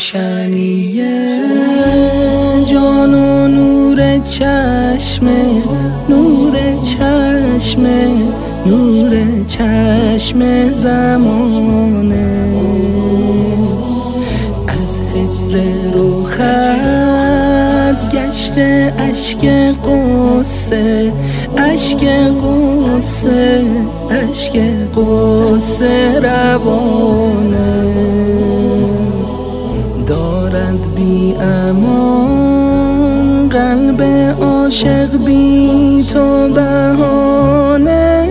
روشنی جان و نور چشم نور چشم نور چشم زمانه. از هجر روخت گشته اشک قصه اشک قصه اشک قصه روانه. بی امان قلب عاشق بی تو بهانه.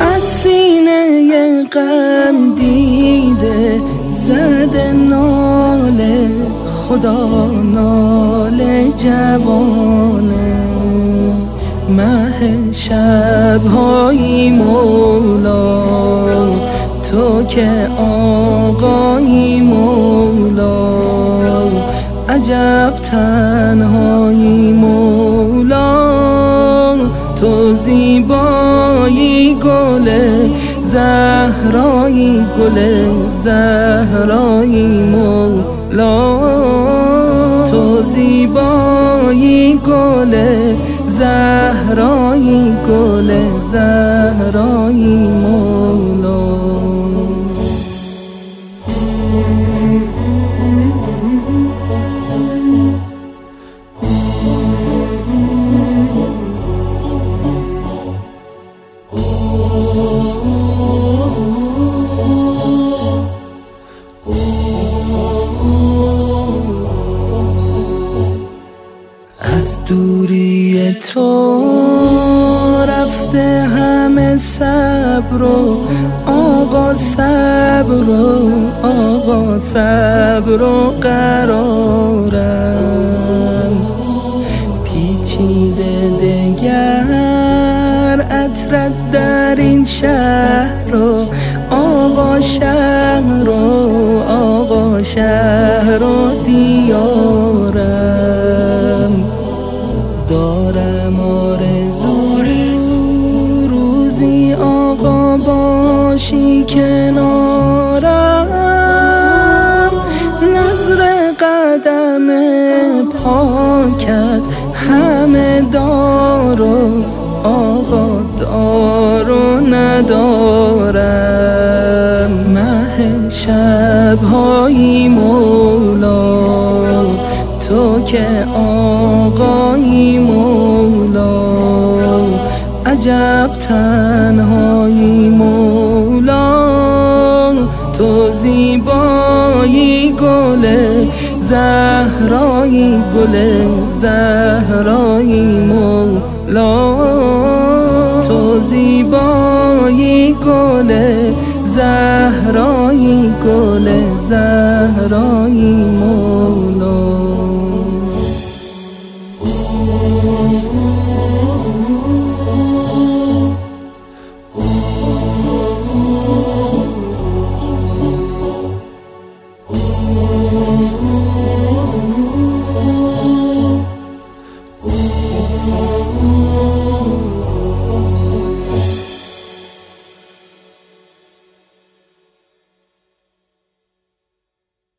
از سینه غم دیده زده ناله خدا ناله جوانه. مه شبهایی مولا تو که آقایی عجب تنهایی مولا تو زیبایی گل زهرایی گل زهرایی مولا. تو زیبایی گل زهرایی گل زهرایی مولا. از دوری تو رفته همه صبر و آقا صبر و آقا صبر و قرارم. پیچیده دگر اطرد در این شهر و آقا شهر و آقا شهر و دیارم دارم آرزوی روزی آقا باشی کنارم. نظر قدم پاکت همه دارو. آقا دارو ندارم. مه شبهایی مولا. تو که آقایی مولا عجب تنهایی مولا تو زیبایی گل زهرایی گل زهرایی مولا. تو زیبایی گل زهرایی گل زهرایی مولا